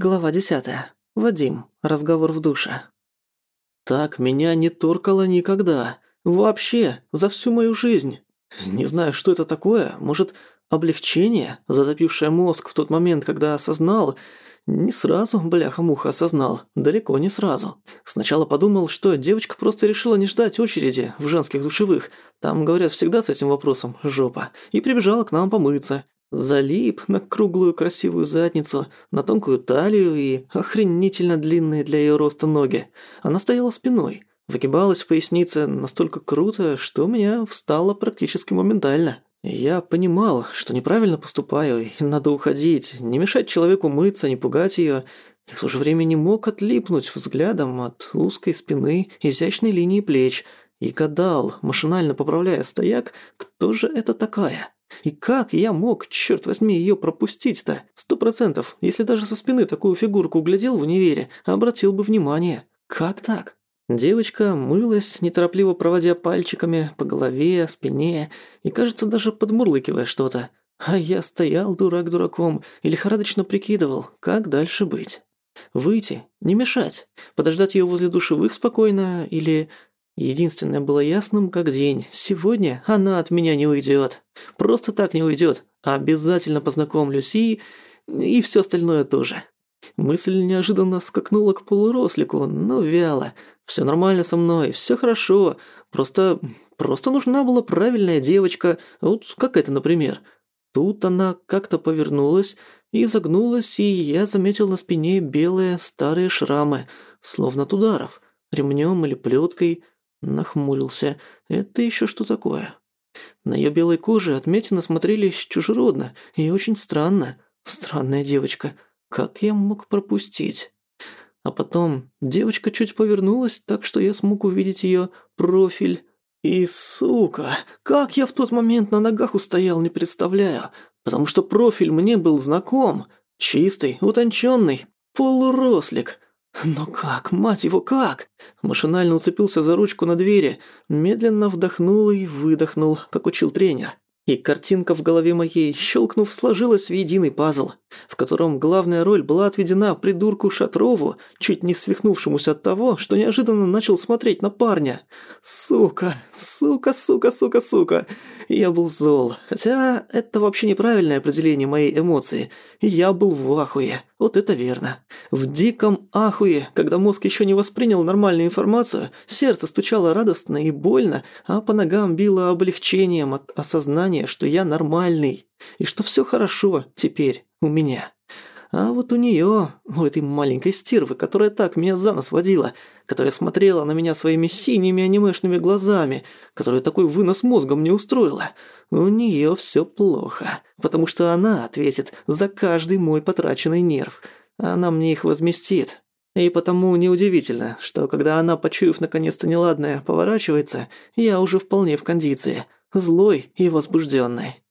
Глава десятая. Вадим. Разговор в душе. Так меня не торкало никогда. Вообще, за всю мою жизнь. Не знаю, что это такое. Может, облегчение, затопившее мозг в тот момент, когда осознал... Не сразу, бляха-муха, осознал. Далеко не сразу. Сначала подумал, что девочка просто решила не ждать очереди в женских душевых. Там, говорят, всегда с этим вопросом жопа. И прибежала к нам помыться. Залип на круглую красивую задницу, на тонкую талию и охренительно длинные для её роста ноги. Она стояла спиной, выгибалась в пояснице настолько круто, что у меня встало практически моментально. Я понимал, что неправильно поступаю, и надо уходить, не мешать человеку мыться, не пугать её, и в то же время не мог отлипнуть взглядом от узкой спины, изящной линии плеч, и гадал, машинально поправляя стояк, кто же это такая. И как я мог, черт возьми, ее пропустить-то? Сто процентов, если даже со спины такую фигурку углядел в универе, обратил бы внимание. Как так? Девочка мылась, неторопливо проводя пальчиками по голове, спине и, кажется, даже подмурлыкивая что-то. А я стоял дурак дураком и лихорадочно прикидывал, как дальше быть. Выйти, не мешать, подождать ее возле душевых спокойно или Единственное было ясным, как день. Сегодня она от меня не уйдет. Просто так не уйдет. Обязательно познакомлюсь и... и все остальное тоже. Мысль неожиданно скакнула к полурослику, но вяло. Все нормально со мной, все хорошо. Просто... просто нужна была правильная девочка. Вот как это, например. Тут она как-то повернулась и загнулась, и я заметил на спине белые старые шрамы, словно от ударов, ремнем или плеткой. Нахмурился. Это еще что такое? На ее белой коже отметины смотрелись чужеродно и очень странно. Странная девочка. Как я мог пропустить? А потом девочка чуть повернулась, так что я смог увидеть ее профиль. И, сука, как я в тот момент на ногах устоял, не представляю. Потому что профиль мне был знаком. Чистый, утонченный, полурослик. Но как, мать его, как? Машинально уцепился за ручку на двери, медленно вдохнул и выдохнул, как учил тренер. И картинка в голове моей, щелкнув, сложилась в единый пазл, в котором главная роль была отведена придурку Шатрову, чуть не свихнувшемуся от того, что неожиданно начал смотреть на парня. Сука, сука, сука, сука, сука. Я был зол, хотя это вообще неправильное определение моей эмоции. Я был в ахуе. Вот это верно. В диком ахуе, когда мозг еще не воспринял нормальную информацию, сердце стучало радостно и больно, а по ногам било облегчением от осознания, что я нормальный, и что все хорошо теперь у меня. А вот у нее, у этой маленькой стервы, которая так меня за нос водила, которая смотрела на меня своими синими анимешными глазами, которая такой вынос мозгом не устроила, у нее все плохо, потому что она ответит за каждый мой потраченный нерв. Она мне их возместит. И потому неудивительно, что когда она, почуяв наконец-то неладное, поворачивается, я уже вполне в кондиции, злой и возбужденный.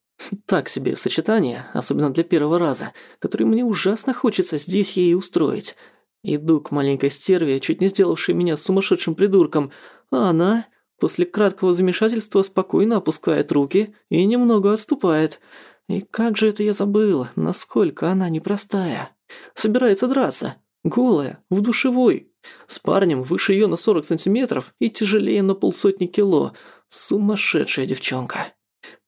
Так себе сочетание, особенно для первого раза, который мне ужасно хочется здесь ей устроить. Иду к маленькой стерве, чуть не сделавшей меня сумасшедшим придурком, а она, после краткого замешательства, спокойно опускает руки и немного отступает. И как же это я забыл, насколько она непростая. Собирается драться. Голая, в душевой. С парнем выше ее на 40 сантиметров и тяжелее на полсотни кило. Сумасшедшая девчонка.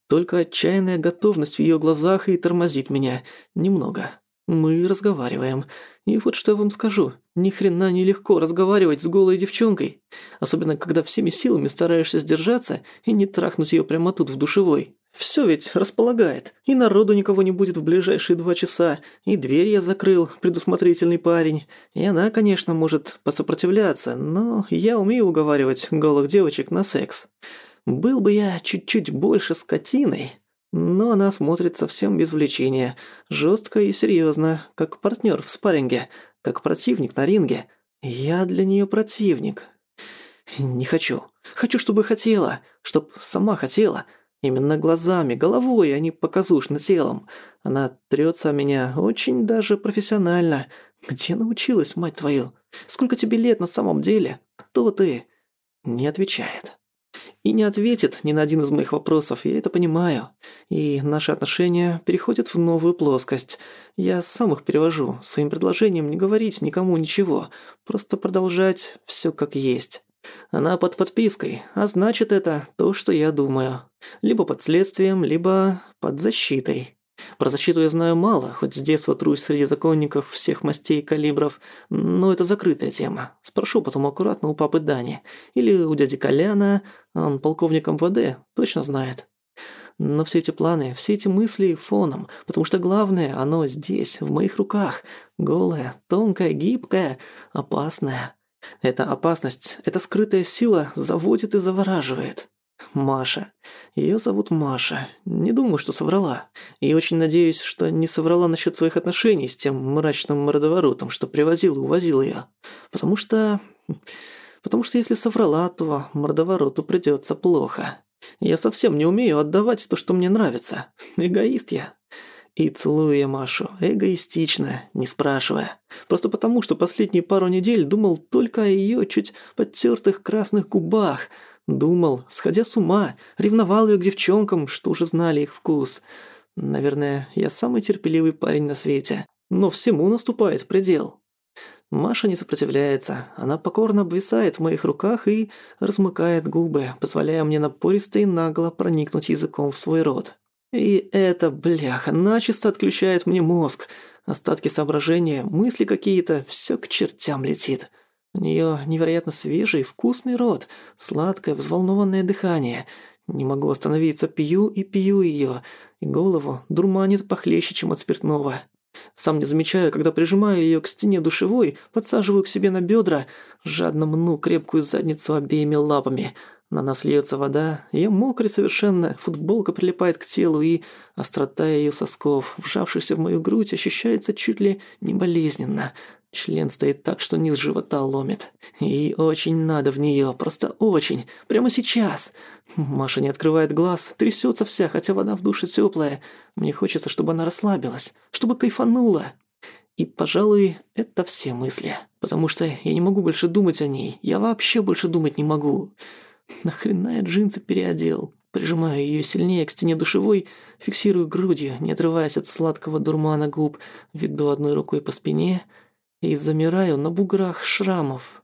Только отчаянная готовность в ее глазах и тормозит меня. Немного. Мы разговариваем. И вот что я вам скажу. Ни хрена не легко разговаривать с голой девчонкой. Особенно, когда всеми силами стараешься сдержаться и не трахнуть ее прямо тут в душевой. Все ведь располагает. И народу никого не будет в ближайшие два часа. И дверь я закрыл, предусмотрительный парень. И она, конечно, может посопротивляться, но я умею уговаривать голых девочек на секс. Был бы я чуть-чуть больше скотиной, но она смотрит совсем без влечения, жестко и серьезно, как партнер в спарринге, как противник на ринге. Я для нее противник. Не хочу. Хочу, чтобы хотела, чтоб сама хотела. Именно глазами, головой, а не показушно телом. Она трется о меня очень даже профессионально. Где научилась, мать твою? Сколько тебе лет на самом деле? Кто ты? Не отвечает. И не ответит ни на один из моих вопросов, я это понимаю. И наши отношения переходят в новую плоскость. Я сам их перевожу, своим предложением не говорить никому ничего, просто продолжать все как есть. Она под подпиской, а значит это то, что я думаю. Либо под следствием, либо под защитой. Про защиту я знаю мало, хоть с детства трусь среди законников всех мастей и калибров, но это закрытая тема. Спрошу потом аккуратно у папы Дани. Или у дяди Коляна, он полковник МВД, точно знает. Но все эти планы, все эти мысли фоном, потому что главное, оно здесь, в моих руках. Голое, тонкое, гибкое, опасное. Эта опасность, эта скрытая сила заводит и завораживает. Маша. Её зовут Маша. Не думаю, что соврала. И очень надеюсь, что не соврала насчёт своих отношений с тем мрачным мордоворотом, что привозил и увозил её. Потому что... Потому что если соврала, то мордовороту придётся плохо. Я совсем не умею отдавать то, что мне нравится. Эгоист я. И целую я Машу, эгоистично, не спрашивая. Просто потому, что последние пару недель думал только о её чуть подтёртых красных губах – Думал, сходя с ума, ревновал ее к девчонкам, что уже знали их вкус. Наверное, я самый терпеливый парень на свете. Но всему наступает предел. Маша не сопротивляется. Она покорно обвисает в моих руках и размыкает губы, позволяя мне напористо и нагло проникнуть языком в свой рот. И это, бляха, начисто отключает мне мозг. Остатки соображения, мысли какие-то, все к чертям летит. У нее невероятно свежий, вкусный рот, сладкое, взволнованное дыхание. Не могу остановиться, пью и пью ее, и голову дурманит похлеще, чем от спиртного. Сам не замечаю, когда прижимаю ее к стене душевой, подсаживаю к себе на бедра, жадно мну крепкую задницу обеими лапами. На нас льется вода, я мокрый совершенно, футболка прилипает к телу, и острота ее сосков, вжавшихся в мою грудь, ощущается чуть ли не болезненно. Член стоит так, что низ живота ломит. И очень надо в нее, просто очень. Прямо сейчас. Маша не открывает глаз, трясется вся, хотя вода в душе теплая. Мне хочется, чтобы она расслабилась, чтобы кайфанула. И, пожалуй, это все мысли. Потому что я не могу больше думать о ней. Я вообще больше думать не могу. Нахрена я джинсы переодел? Прижимаю ее сильнее к стене душевой, фиксирую грудью, не отрываясь от сладкого дурмана губ, веду одной рукой по спине — и замираю на буграх шрамов,